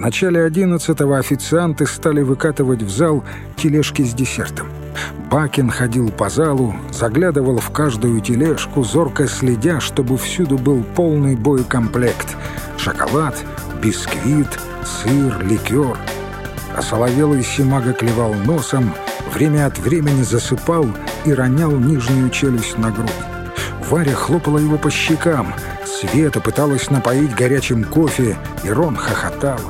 начале одиннадцатого официанты стали выкатывать в зал тележки с десертом. Бакин ходил по залу, заглядывал в каждую тележку, зорко следя, чтобы всюду был полный боекомплект. Шоколад, бисквит, сыр, ликер. А соловелый Симага клевал носом, время от времени засыпал и ронял нижнюю челюсть на грудь. Варя хлопала его по щекам, Света пыталась напоить горячим кофе, и Рон хохотал.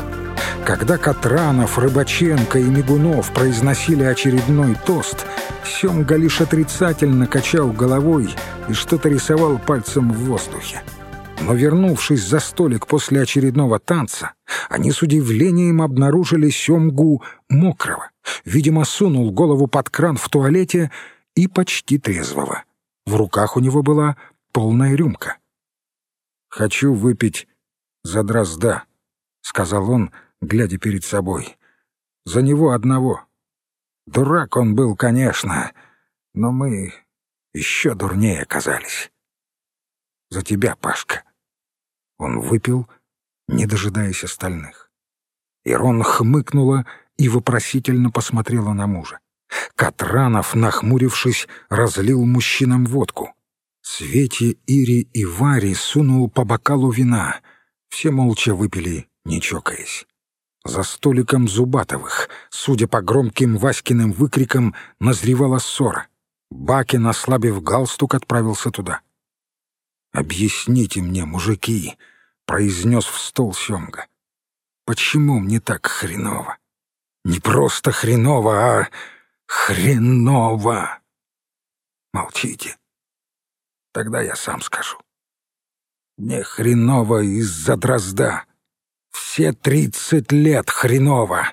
Когда Катранов, Рыбаченко и Мигунов произносили очередной тост, Семга лишь отрицательно качал головой и что-то рисовал пальцем в воздухе. Но вернувшись за столик после очередного танца, они с удивлением обнаружили Семгу мокрого. Видимо, сунул голову под кран в туалете и почти трезвого. В руках у него была полная рюмка. «Хочу выпить за дрозда», — сказал он, глядя перед собой. «За него одного. Дурак он был, конечно, но мы еще дурнее оказались. За тебя, Пашка». Он выпил, не дожидаясь остальных. Ирон хмыкнула и вопросительно посмотрела на мужа. Катранов, нахмурившись, разлил мужчинам водку. Свете, Ире и Варе сунул по бокалу вина. Все молча выпили, не чокаясь. За столиком Зубатовых, судя по громким Васькиным выкрикам, назревала ссора. Бакин, ослабив галстук, отправился туда. «Объясните мне, мужики», — произнес в стол Семга. «Почему мне так хреново? Не просто хреново, а хреново!» «Молчите. Тогда я сам скажу. Мне хреново из-за дрозда. Все тридцать лет хреново.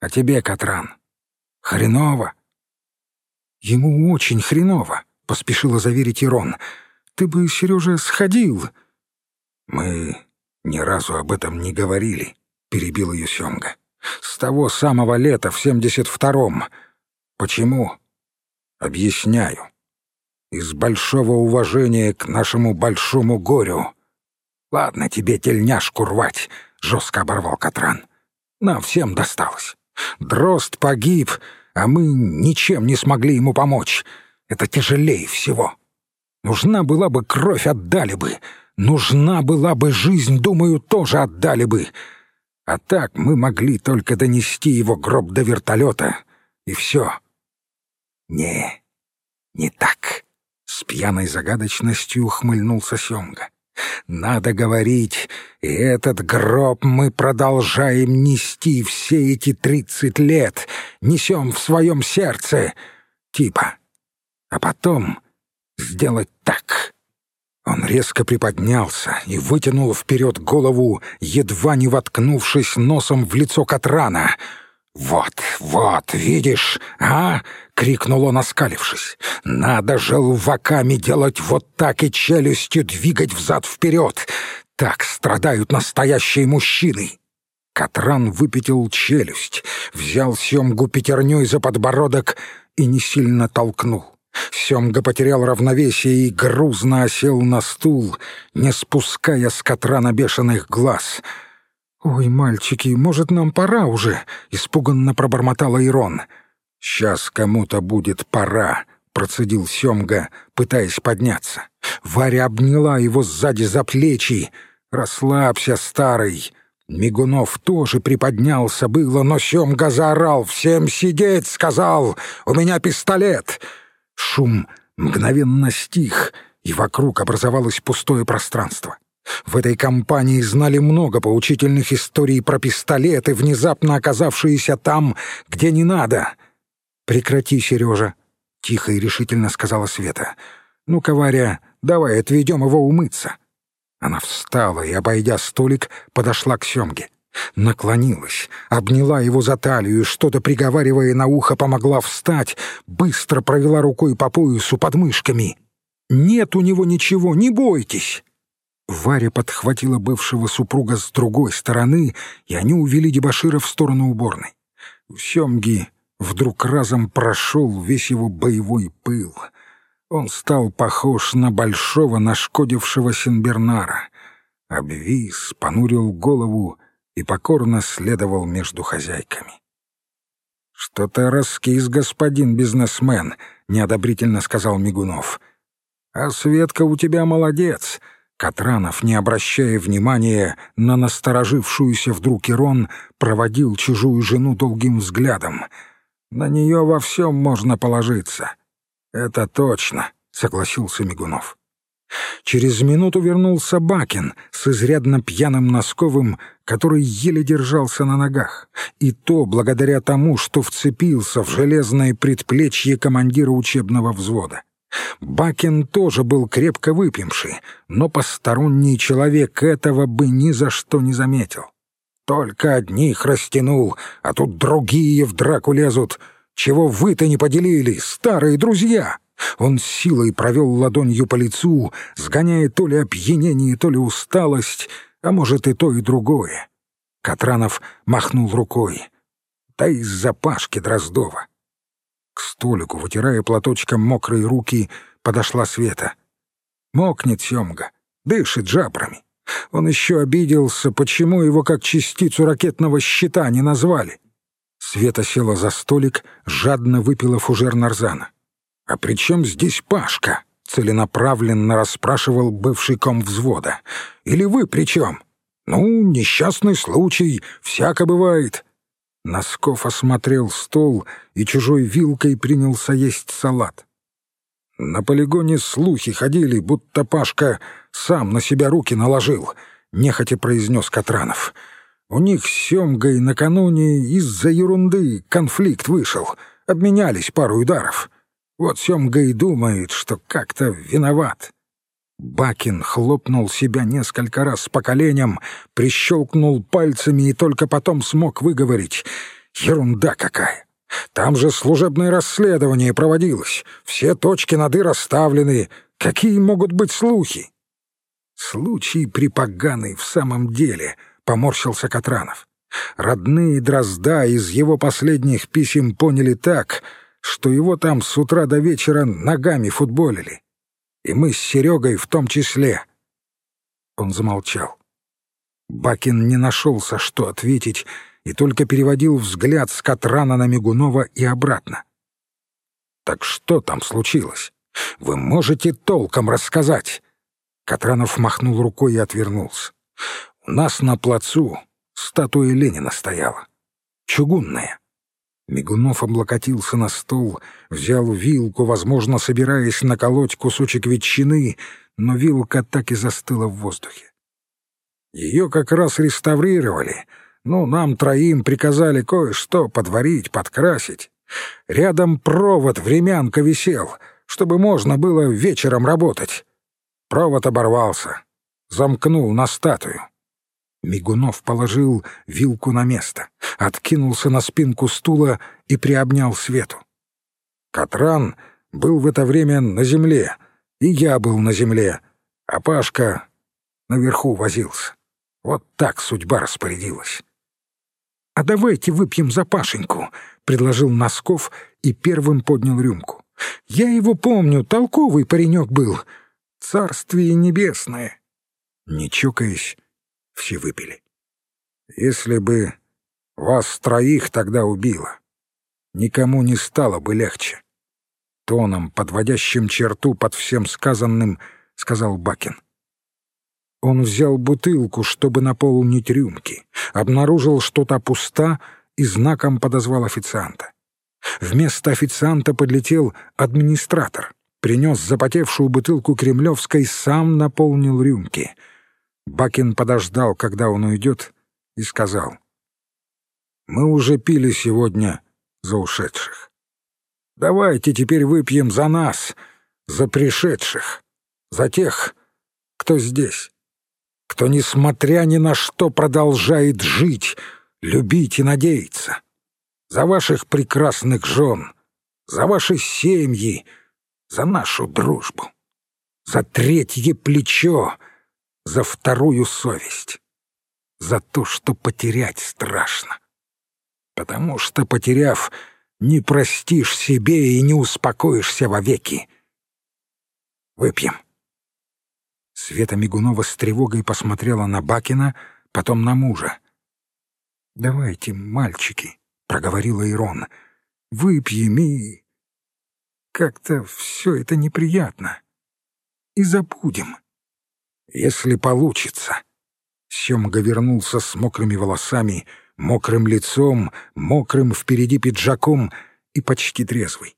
А тебе, Катран, хреново?» «Ему очень хреново», — поспешила заверить Ирон. «Ты бы, Сережа, сходил». «Мы ни разу об этом не говорили», — перебил ее Семга. «С того самого лета в семьдесят втором. Почему?» «Объясняю. Из большого уважения к нашему большому горю». «Ладно тебе тельняшку рвать», — жестко оборвал Катран. «Нам всем досталось. Дрозд погиб, а мы ничем не смогли ему помочь. Это тяжелее всего. Нужна была бы кровь, отдали бы. Нужна была бы жизнь, думаю, тоже отдали бы. А так мы могли только донести его гроб до вертолета, и все. Не, не так. С пьяной загадочностью ухмыльнулся Семга. Надо говорить, и этот гроб мы продолжаем нести все эти тридцать лет, несем в своем сердце, типа. А потом сделать так. Он резко приподнялся и вытянул вперед голову, едва не воткнувшись носом в лицо Катрана — «Вот, вот, видишь, а?» — крикнул он, оскалившись. «Надо желваками делать вот так и челюстью двигать взад-вперед. Так страдают настоящие мужчины». Катран выпятил челюсть, взял Семгу пятерней за подбородок и не сильно толкнул. Семга потерял равновесие и грузно осел на стул, не спуская с Катрана бешеных глаз — «Ой, мальчики, может, нам пора уже?» — испуганно пробормотала Ирон. «Сейчас кому-то будет пора», — процедил Семга, пытаясь подняться. Варя обняла его сзади за плечи. «Расслабься, старый!» Мигунов тоже приподнялся было, но Семга заорал. «Всем сидеть!» — сказал. «У меня пистолет!» Шум мгновенно стих, и вокруг образовалось пустое пространство. В этой компании знали много поучительных историй про пистолеты, внезапно оказавшиеся там, где не надо. «Прекрати, Сережа», — тихо и решительно сказала Света. «Ну-ка, Варя, давай отведем его умыться». Она встала и, обойдя столик, подошла к Семге. Наклонилась, обняла его за талию, что-то приговаривая на ухо, помогла встать, быстро провела рукой по поясу под мышками. «Нет у него ничего, не бойтесь!» Варя подхватила бывшего супруга с другой стороны, и они увели дебошира в сторону уборной. В Семги вдруг разом прошел весь его боевой пыл. Он стал похож на большого нашкодившего Синбернара. Обвис, понурил голову и покорно следовал между хозяйками. «Что-то раскис, господин бизнесмен», — неодобрительно сказал Мигунов. «А Светка у тебя молодец». Катранов, не обращая внимания на насторожившуюся вдруг Ирон, проводил чужую жену долгим взглядом. «На нее во всем можно положиться». «Это точно», — согласился Мигунов. Через минуту вернулся Бакин с изрядно пьяным Носковым, который еле держался на ногах, и то благодаря тому, что вцепился в железное предплечье командира учебного взвода. Бакин тоже был крепко выпивший, но посторонний человек этого бы ни за что не заметил. Только одних растянул, а тут другие в драку лезут. Чего вы-то не поделили, старые друзья? Он силой провел ладонью по лицу, сгоняя то ли опьянение, то ли усталость, а может и то, и другое. Катранов махнул рукой. Да из-за Пашки Дроздова. К столику, вытирая платочком мокрые руки, подошла Света. Мокнет Семга, дышит жабрами. Он еще обиделся, почему его как частицу ракетного щита не назвали. Света села за столик, жадно выпила фужер нарзана. «А при чем здесь Пашка?» — целенаправленно расспрашивал бывший ком взвода. «Или вы при чем?» «Ну, несчастный случай, всяко бывает». Носков осмотрел стол и чужой вилкой принялся есть салат. На полигоне слухи ходили, будто Пашка сам на себя руки наложил, — нехотя произнес Катранов. У них с Семгой накануне из-за ерунды конфликт вышел, обменялись пару ударов. Вот Семга и думает, что как-то виноват. Бакин хлопнул себя несколько раз по коленям, прищелкнул пальцами и только потом смог выговорить. Ерунда какая! Там же служебное расследование проводилось. Все точки над «и» расставлены. Какие могут быть слухи? Случай припоганый в самом деле, — поморщился Катранов. Родные Дрозда из его последних писем поняли так — что его там с утра до вечера ногами футболили. И мы с Серегой в том числе. Он замолчал. Бакин не нашелся, что ответить, и только переводил взгляд с Катрана на Мигунова и обратно. «Так что там случилось? Вы можете толком рассказать?» Катранов махнул рукой и отвернулся. «У нас на плацу статуя Ленина стояла. Чугунная. Мигунов облокотился на стол, взял вилку, возможно, собираясь наколоть кусочек ветчины, но вилка так и застыла в воздухе. Ее как раз реставрировали, ну, нам троим приказали кое-что подварить, подкрасить. Рядом провод времянка висел, чтобы можно было вечером работать. Провод оборвался, замкнул на статую. Мигунов положил вилку на место, откинулся на спинку стула и приобнял Свету. Катран был в это время на земле, и я был на земле, а Пашка наверху возился. Вот так судьба распорядилась. «А давайте выпьем за Пашеньку», — предложил Носков и первым поднял рюмку. «Я его помню, толковый паренек был. Царствие небесное». Не чокаясь, все выпили. Если бы вас троих тогда убило, никому не стало бы легче. Тоном, подводящим черту под всем сказанным, сказал Бакин. Он взял бутылку, чтобы наполнить рюмки, обнаружил, что та пуста, и знаком подозвал официанта. Вместо официанта подлетел администратор, принес запотевшую бутылку кремлевской, сам наполнил рюмки — Бакин подождал, когда он уйдет, и сказал. «Мы уже пили сегодня за ушедших. Давайте теперь выпьем за нас, за пришедших, за тех, кто здесь, кто, несмотря ни на что, продолжает жить, любить и надеяться, за ваших прекрасных жен, за ваши семьи, за нашу дружбу, за третье плечо — за вторую совесть, за то, что потерять страшно. Потому что, потеряв, не простишь себе и не успокоишься вовеки. Выпьем. Света Мигунова с тревогой посмотрела на Бакина, потом на мужа. «Давайте, мальчики», — проговорила Ирон, — «выпьем и...» «Как-то все это неприятно. И забудем». «Если получится». Семга вернулся с мокрыми волосами, мокрым лицом, мокрым впереди пиджаком и почти трезвый.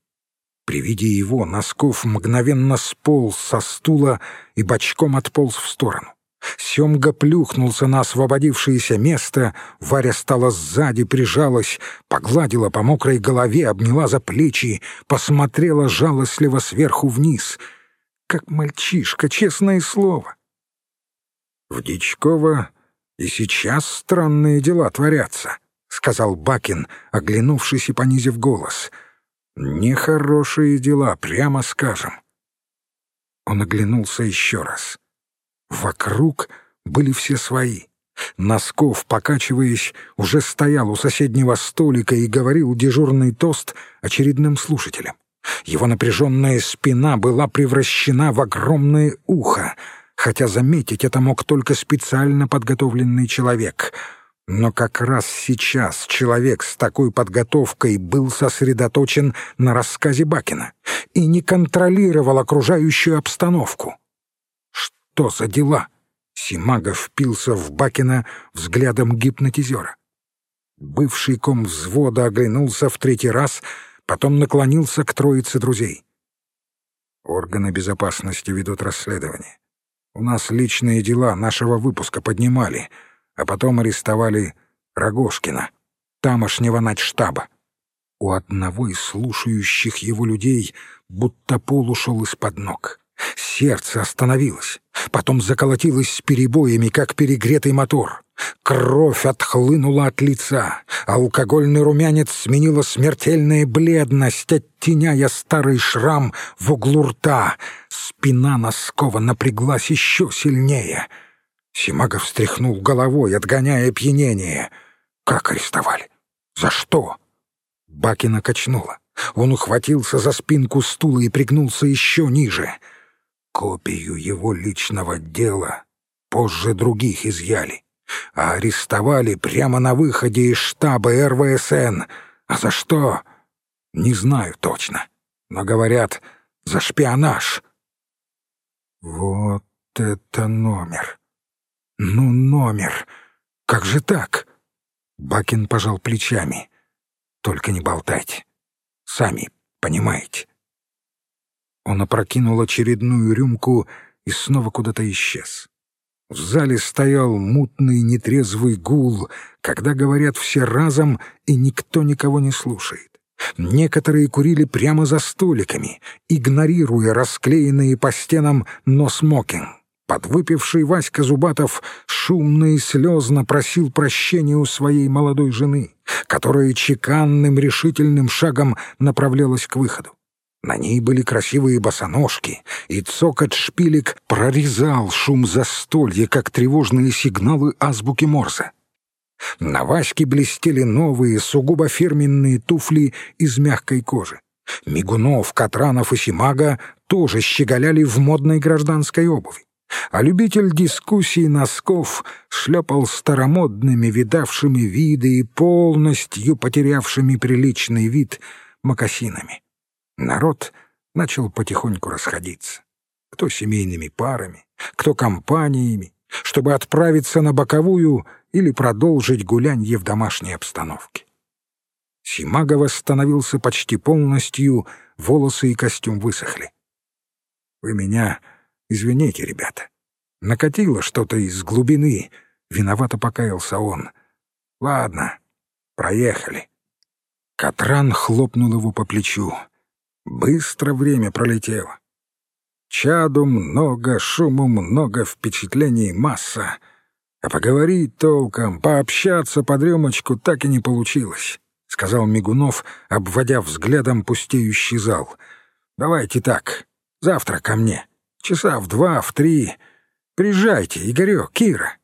При виде его Носков мгновенно сполз со стула и бочком отполз в сторону. Семга плюхнулся на освободившееся место, Варя стала сзади, прижалась, погладила по мокрой голове, обняла за плечи, посмотрела жалостливо сверху вниз. Как мальчишка, честное слово. В Дичково и сейчас странные дела творятся, — сказал Бакин, оглянувшись и понизив голос. Нехорошие дела, прямо скажем. Он оглянулся еще раз. Вокруг были все свои. Носков, покачиваясь, уже стоял у соседнего столика и говорил дежурный тост очередным слушателям. Его напряженная спина была превращена в огромное ухо, хотя заметить это мог только специально подготовленный человек. Но как раз сейчас человек с такой подготовкой был сосредоточен на рассказе Бакина и не контролировал окружающую обстановку. Что за дела? Симага впился в Бакина взглядом гипнотизера. Бывший ком взвода оглянулся в третий раз, потом наклонился к троице друзей. Органы безопасности ведут расследование. У нас личные дела нашего выпуска поднимали, а потом арестовали Рогошкина, тамошнего начштаба. У одного из слушающих его людей будто пол ушел из-под ног. Сердце остановилось, потом заколотилось с перебоями, как перегретый мотор. Кровь отхлынула от лица, а алкогольный румянец сменила смертельная бледность, оттеняя старый шрам в углу рта. Спина Носкова напряглась еще сильнее. Симагов встряхнул головой, отгоняя опьянение. «Как арестовали? За что?» Бакина качнула. Он ухватился за спинку стула и пригнулся еще ниже — Копию его личного дела позже других изъяли, а арестовали прямо на выходе из штаба РВСН. А за что? Не знаю точно, но говорят, за шпионаж. Вот это номер. Ну, номер. Как же так? Бакин пожал плечами. Только не болтайте. Сами понимаете. Он опрокинул очередную рюмку и снова куда-то исчез. В зале стоял мутный нетрезвый гул, когда говорят все разом, и никто никого не слушает. Некоторые курили прямо за столиками, игнорируя расклеенные по стенам «но смокинг». Подвыпивший Васька Зубатов шумно и слезно просил прощения у своей молодой жены, которая чеканным решительным шагом направлялась к выходу. На ней были красивые босоножки, и цокот шпилек прорезал шум застолья, как тревожные сигналы азбуки Морзе. На Ваське блестели новые, сугубо фирменные туфли из мягкой кожи. Мигунов, Катранов и Симага тоже щеголяли в модной гражданской обуви. А любитель дискуссий носков шлепал старомодными, видавшими виды и полностью потерявшими приличный вид мокасинами. Народ начал потихоньку расходиться. Кто семейными парами, кто компаниями, чтобы отправиться на боковую или продолжить гулянье в домашней обстановке. Симага восстановился почти полностью, волосы и костюм высохли. «Вы меня извините, ребята. Накатило что-то из глубины», — виновато покаялся он. «Ладно, проехали». Катран хлопнул его по плечу. Быстро время пролетело. Чаду много, шуму много, впечатлений масса. А поговорить толком, пообщаться под рюмочку так и не получилось, — сказал Мигунов, обводя взглядом пустеющий зал. «Давайте так, завтра ко мне. Часа в два, в три. Приезжайте, Игорек, Кира».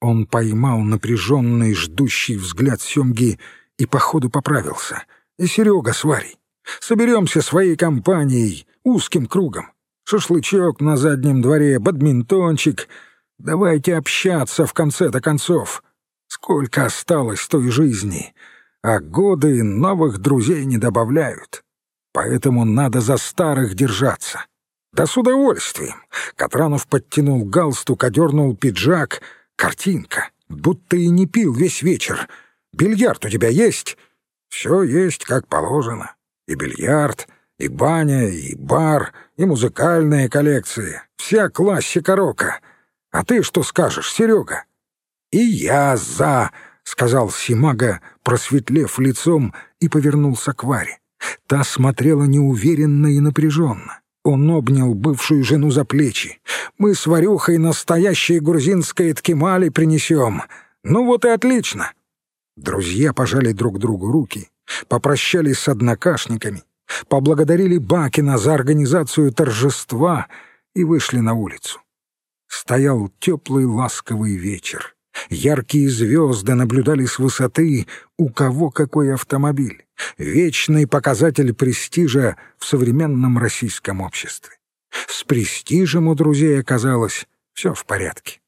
Он поймал напряженный, ждущий взгляд Семги и походу поправился. «И Серега с Варей. Соберемся своей компанией, узким кругом. Шашлычок на заднем дворе, бадминтончик. Давайте общаться в конце-то концов. Сколько осталось той жизни, а годы новых друзей не добавляют. Поэтому надо за старых держаться. Да с удовольствием. Катранов подтянул галстук, одернул пиджак. Картинка. Будто и не пил весь вечер. Бильярд у тебя есть? Все есть, как положено. И бильярд, и баня, и бар, и музыкальные коллекции. Вся классика рока. А ты что скажешь, Серега? И я за, сказал Симага, просветлев лицом, и повернулся к Варе. Та смотрела неуверенно и напряженно. Он обнял бывшую жену за плечи. «Мы с Варюхой настоящее грузинское ткемали принесем. Ну вот и отлично!» Друзья пожали друг другу руки, попрощались с однокашниками, поблагодарили Бакина за организацию торжества и вышли на улицу. Стоял теплый ласковый вечер. Яркие звезды наблюдали с высоты, у кого какой автомобиль. Вечный показатель престижа в современном российском обществе. С престижем у друзей оказалось все в порядке.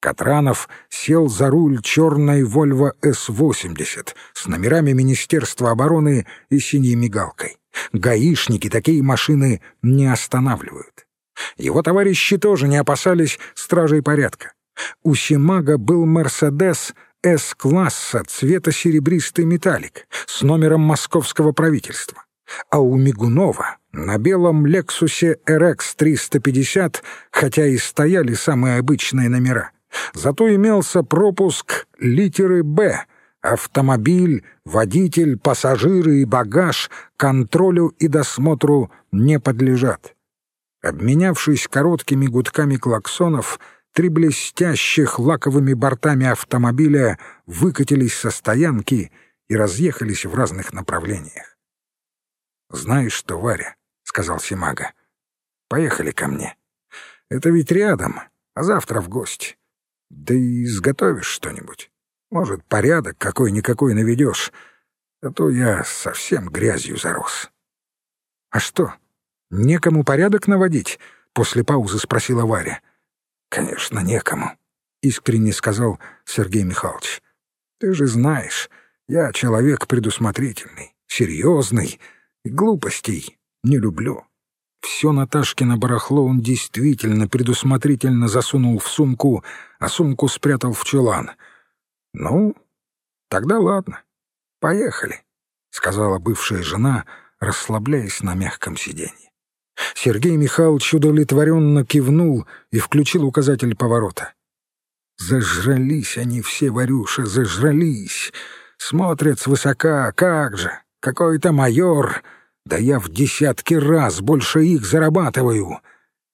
Катранов сел за руль черной «Вольво С-80» с номерами Министерства обороны и синей мигалкой. Гаишники такие машины не останавливают. Его товарищи тоже не опасались стражей порядка. У Симага был «Мерседес» С-класса цвета серебристый металлик с номером московского правительства. А у Мигунова на белом «Лексусе RX-350», хотя и стояли самые обычные номера, зато имелся пропуск литеры «Б», автомобиль, водитель, пассажиры и багаж контролю и досмотру не подлежат. Обменявшись короткими гудками клаксонов, Три блестящих лаковыми бортами автомобиля выкатились со стоянки и разъехались в разных направлениях. «Знаешь что, Варя?» — сказал Симага. «Поехали ко мне. Это ведь рядом, а завтра в гости. Да и изготовишь что-нибудь. Может, порядок какой-никакой наведешь, а то я совсем грязью зарос». «А что, некому порядок наводить?» — после паузы спросила Варя. «Конечно, некому», — искренне сказал Сергей Михайлович. «Ты же знаешь, я человек предусмотрительный, серьезный, и глупостей не люблю». Все Наташкино барахло он действительно предусмотрительно засунул в сумку, а сумку спрятал в чулан. «Ну, тогда ладно, поехали», — сказала бывшая жена, расслабляясь на мягком сиденье. Сергей Михайлович удовлетворенно кивнул и включил указатель поворота. Зажрались они все, Варюша, зажрались. Смотрят свысока, как же, какой-то майор. Да я в десятки раз больше их зарабатываю.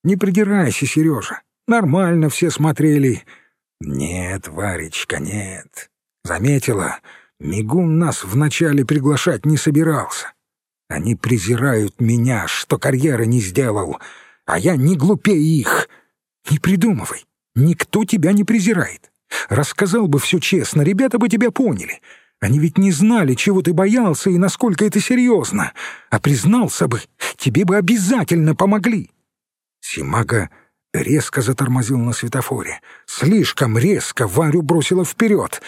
Не придирайся, Сережа, нормально все смотрели. Нет, Варечка, нет. Заметила, Мигун нас вначале приглашать не собирался. Они презирают меня, что карьеры не сделал, а я не глупее их. Не придумывай, никто тебя не презирает. Рассказал бы все честно, ребята бы тебя поняли. Они ведь не знали, чего ты боялся и насколько это серьезно. А признался бы, тебе бы обязательно помогли. Симага резко затормозил на светофоре. Слишком резко Варю бросила вперед.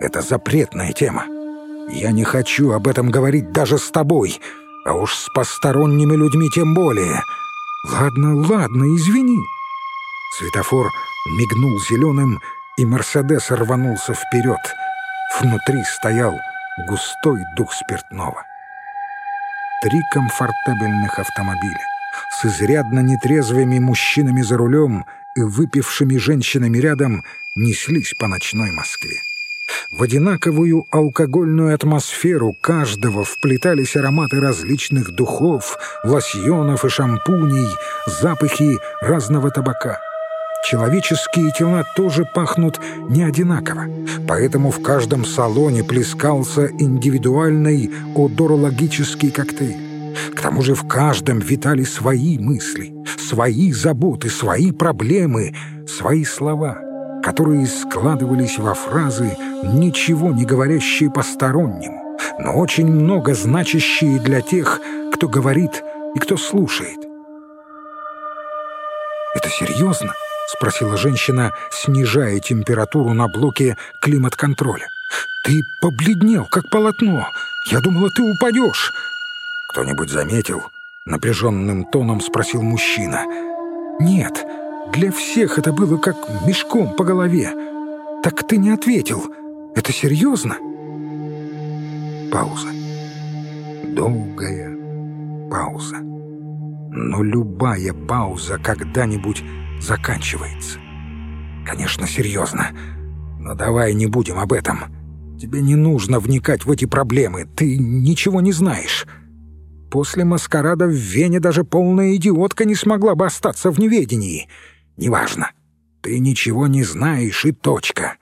Это запретная тема. Я не хочу об этом говорить даже с тобой, а уж с посторонними людьми тем более. Ладно, ладно, извини. Светофор мигнул зеленым, и Мерседес рванулся вперед. Внутри стоял густой дух спиртного. Три комфортабельных автомобиля с изрядно нетрезвыми мужчинами за рулем и выпившими женщинами рядом неслись по ночной Москве. В одинаковую алкогольную атмосферу каждого вплетались ароматы различных духов, лосьонов и шампуней, запахи разного табака. Человеческие тела тоже пахнут не одинаково, поэтому в каждом салоне плескался индивидуальный одорологический коктейль. К тому же в каждом витали свои мысли, свои заботы, свои проблемы, свои слова — которые складывались во фразы, ничего не говорящие постороннему, но очень много значащие для тех, кто говорит и кто слушает. «Это серьезно?» — спросила женщина, снижая температуру на блоке климат-контроля. «Ты побледнел, как полотно. Я думала, ты упадешь». «Кто-нибудь заметил?» — напряженным тоном спросил мужчина. «Нет, для всех это было как мешком по голове. Так ты не ответил. Это серьезно?» Пауза. Долгая пауза. Но любая пауза когда-нибудь заканчивается. Конечно, серьезно. Но давай не будем об этом. Тебе не нужно вникать в эти проблемы. Ты ничего не знаешь. После маскарада в Вене даже полная идиотка не смогла бы остаться в неведении. Неважно. Ты ничего не знаешь и точка.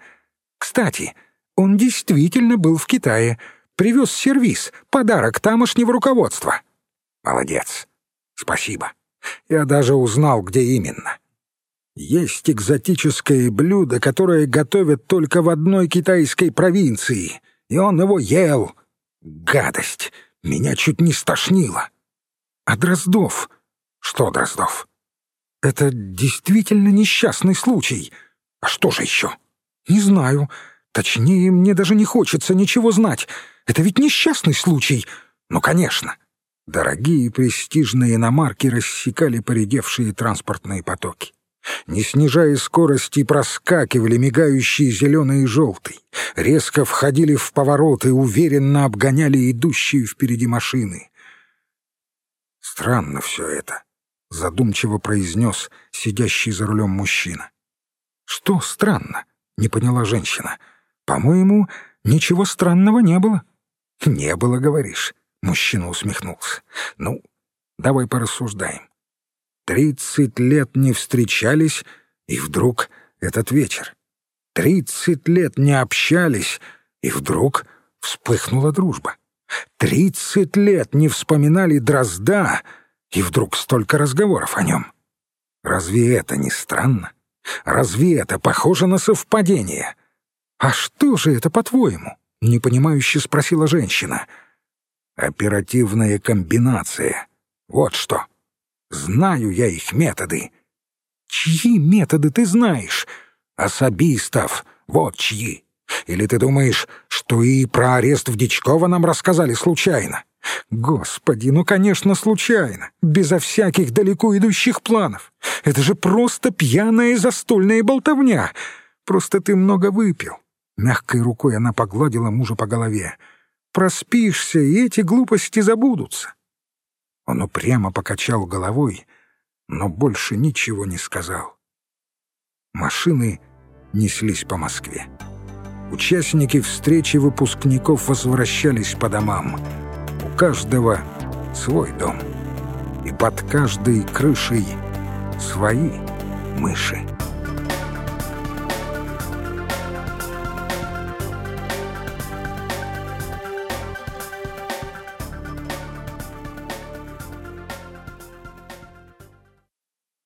Кстати, он действительно был в Китае. Привез сервиз, подарок тамошнего руководства. Молодец. Спасибо. Я даже узнал, где именно. Есть экзотическое блюдо, которое готовят только в одной китайской провинции, и он его ел. Гадость! Меня чуть не стошнило. А Дроздов? Что Дроздов? Это действительно несчастный случай. А что же еще? Не знаю. Точнее, мне даже не хочется ничего знать. Это ведь несчастный случай. Ну, конечно. Дорогие престижные иномарки рассекали поредевшие транспортные потоки не снижая скорости, проскакивали мигающие зеленый и желтый, резко входили в повороты, уверенно обгоняли идущие впереди машины. «Странно все это», — задумчиво произнес сидящий за рулем мужчина. «Что странно?» — не поняла женщина. «По-моему, ничего странного не было». «Не было, говоришь?» — мужчина усмехнулся. «Ну, давай порассуждаем. Тридцать лет не встречались, и вдруг этот вечер. Тридцать лет не общались, и вдруг вспыхнула дружба. Тридцать лет не вспоминали Дрозда, и вдруг столько разговоров о нем. Разве это не странно? Разве это похоже на совпадение? «А что же это, по-твоему?» — непонимающе спросила женщина. «Оперативная комбинация. Вот что». Знаю я их методы. Чьи методы ты знаешь? Особистов. Вот чьи. Или ты думаешь, что и про арест в Дичкова нам рассказали случайно? Господи, ну, конечно, случайно, безо всяких далеко идущих планов. Это же просто пьяная застольная болтовня. Просто ты много выпил. Мягкой рукой она погладила мужа по голове. Проспишься, и эти глупости забудутся. Он упрямо покачал головой, но больше ничего не сказал. Машины неслись по Москве. Участники встречи выпускников возвращались по домам. У каждого свой дом. И под каждой крышей свои мыши.